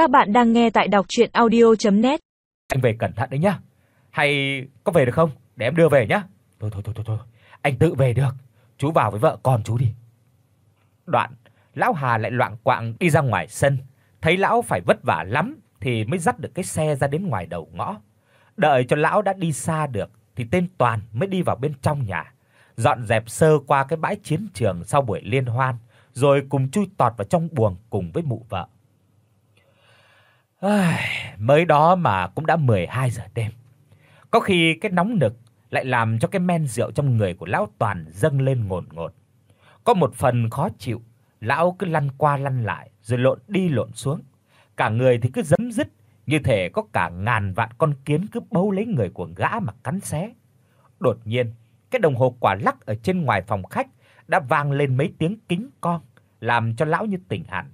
Các bạn đang nghe tại đọc audio net Anh về cẩn thận đấy nhá. Hay có về được không? Để em đưa về nhá. Thôi thôi thôi thôi thôi, anh tự về được. Chú vào với vợ con chú đi. Đoạn, lão Hà lại loạng quạng đi ra ngoài sân, thấy lão phải vất vả lắm thì mới dắt được cái xe ra đến ngoài đầu ngõ. Đợi cho lão đã đi xa được thì tên Toàn mới đi vào bên trong nhà, dọn dẹp sơ qua cái bãi chiến trường sau buổi liên hoan, rồi cùng chui tọt vào trong buồng cùng với mụ vợ. Ai, mới đó mà cũng đã 12 giờ đêm. Có khi cái nóng nực lại làm cho cái men rượu trong người của lão Toàn dâng lên ngột ngột. Có một phần khó chịu, lão cứ lăn qua lăn lại rồi lộn đi lộn xuống. Cả người thì cứ giấm dứt, như thể có cả ngàn vạn con kiến cứ bấu lấy người của gã mà cắn xé. Đột nhiên, cái đồng hồ quả lắc ở trên ngoài phòng khách đã vang lên mấy tiếng kính con, làm cho lão như tỉnh hẳn.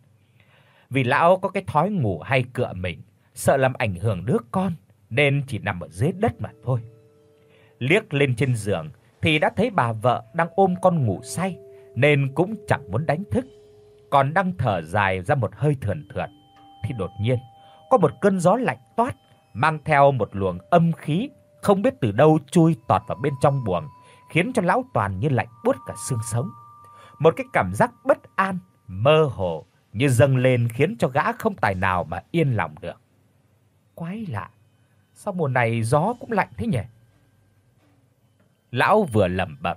Vì lão có cái thói ngủ hay cựa mình, sợ làm ảnh hưởng đứa con nên chỉ nằm ở dưới đất mà thôi. Liếc lên trên giường thì đã thấy bà vợ đang ôm con ngủ say nên cũng chẳng muốn đánh thức. Còn đang thở dài ra một hơi thườn thượt thì đột nhiên có một cơn gió lạnh toát mang theo một luồng âm khí không biết từ đâu chui tọt vào bên trong buồng, khiến cho lão toàn như lạnh buốt cả xương sống. Một cái cảm giác bất an, mơ hồ như dâng lên khiến cho gã không tài nào mà yên lòng được. Quái lạ, sao mùa này gió cũng lạnh thế nhỉ? Lão vừa lẩm bẩm,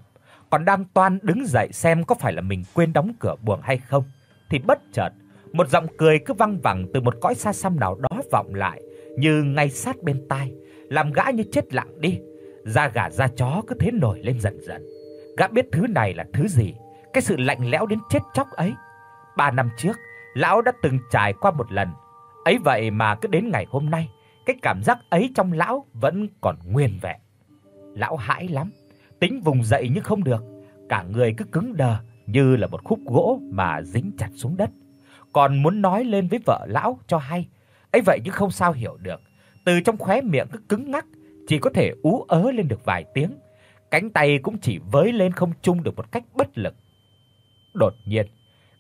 còn đang toan đứng dậy xem có phải là mình quên đóng cửa buồng hay không, thì bất chợt một giọng cười cứ vang vẳng từ một cõi xa xăm nào đó vọng lại, như ngay sát bên tai, làm gã như chết lặng đi. Da gà da chó cứ thế nổi lên dần dần. Gã biết thứ này là thứ gì, cái sự lạnh lẽo đến chết chóc ấy. Ba năm trước, lão đã từng trải qua một lần. Ấy vậy mà cứ đến ngày hôm nay, cái cảm giác ấy trong lão vẫn còn nguyên vẹn. Lão hãi lắm, tính vùng dậy nhưng không được, cả người cứ cứng đờ như là một khúc gỗ mà dính chặt xuống đất. Còn muốn nói lên với vợ lão cho hay, ấy vậy nhưng không sao hiểu được. Từ trong khóe miệng cứ cứng ngắc, chỉ có thể ú ớ lên được vài tiếng. Cánh tay cũng chỉ với lên không trung được một cách bất lực. Đột nhiên,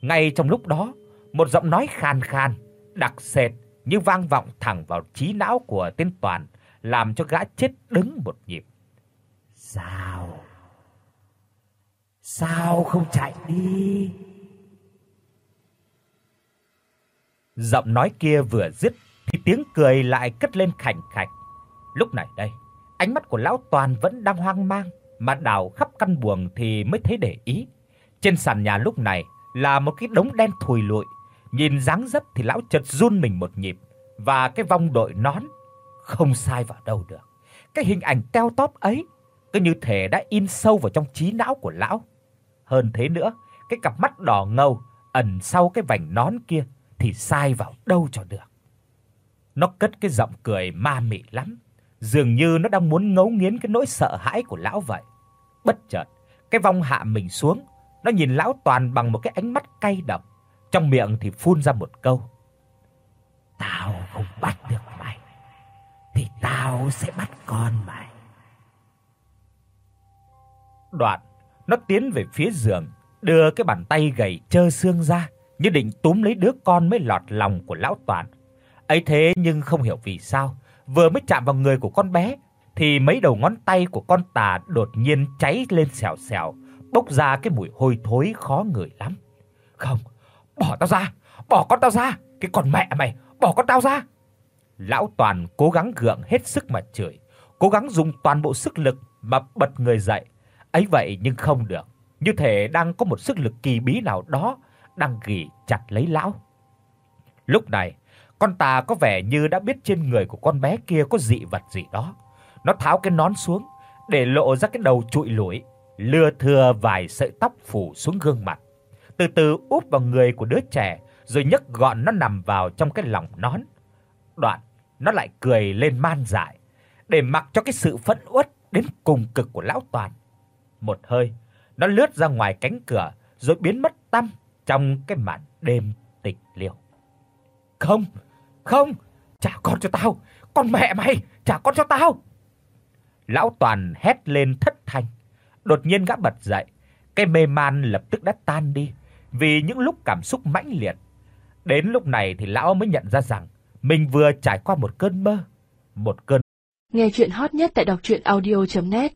ngay trong lúc đó, một giọng nói khàn khàn, đặc sệt như vang vọng thẳng vào trí não của tên Toàn, làm cho gã chết đứng một nhịp. "Sao? Sao không chạy đi?" Giọng nói kia vừa dứt thì tiếng cười lại cất lên khành khạch. Lúc này đây, ánh mắt của lão Toàn vẫn đang hoang mang, mà đào khắp căn buồng thì mới thấy để ý. Trên sàn nhà lúc này là một cái đống đen thùi lụi, nhìn dáng dấp thì lão chợt run mình một nhịp và cái vòng đội nón không sai vào đâu được. Cái hình ảnh teo tóp ấy cứ như thể đã in sâu vào trong trí não của lão. Hơn thế nữa, cái cặp mắt đỏ ngầu ẩn sau cái vành nón kia thì sai vào đâu cho được. Nó cất cái giọng cười ma mị lắm, dường như nó đang muốn ngấu nghiến cái nỗi sợ hãi của lão vậy. Bất chợt, cái vong hạ mình xuống, nó nhìn lão toàn bằng một cái ánh mắt cay độc, trong miệng thì phun ra một câu: "Tao không bắt được mày thì tao sẽ bắt con mày." Đoạn, nó tiến về phía giường, đưa cái bàn tay gầy trơ xương ra, như định túm lấy đứa con mới lọt lòng của lão toàn. Ấy thế nhưng không hiểu vì sao, vừa mới chạm vào người của con bé thì mấy đầu ngón tay của con tà đột nhiên cháy lên xèo xèo, bốc ra cái mùi hôi thối khó ngửi lắm. "Không, bỏ tao ra, bỏ con tao ra, cái con mẹ mày, bỏ con tao ra." Lão Toàn cố gắng gượng hết sức mà chửi, cố gắng dùng toàn bộ sức lực mà bật người dậy. Ấy vậy nhưng không được, như thể đang có một sức lực kỳ bí nào đó đang ghì chặt lấy lão. Lúc này, con tà có vẻ như đã biết trên người của con bé kia có dị vật gì đó. Nó tháo cái nón xuống để lộ ra cái đầu trụi lủi, lưa thưa vài sợi tóc phủ xuống gương mặt. Từ từ úp vào người của đứa trẻ rồi nhấc gọn nó nằm vào trong cái lòng nón. Đoạn, nó lại cười lên man dại để mặc cho cái sự phẫn uất đến cùng cực của lão Toàn. Một hơi, nó lướt ra ngoài cánh cửa rồi biến mất tăm trong cái màn đêm tịch liêu. Không, không, trả con cho tao, con mẹ mày, trả con cho tao. Lão Toàn hét lên thất thanh. Đột nhiên gã bật dậy, cái mê man lập tức đã tan đi vì những lúc cảm xúc mãnh liệt. Đến lúc này thì lão mới nhận ra rằng mình vừa trải qua một cơn mơ, một cơn. Nghe truyện hot nhất tại doctruyenaudio.net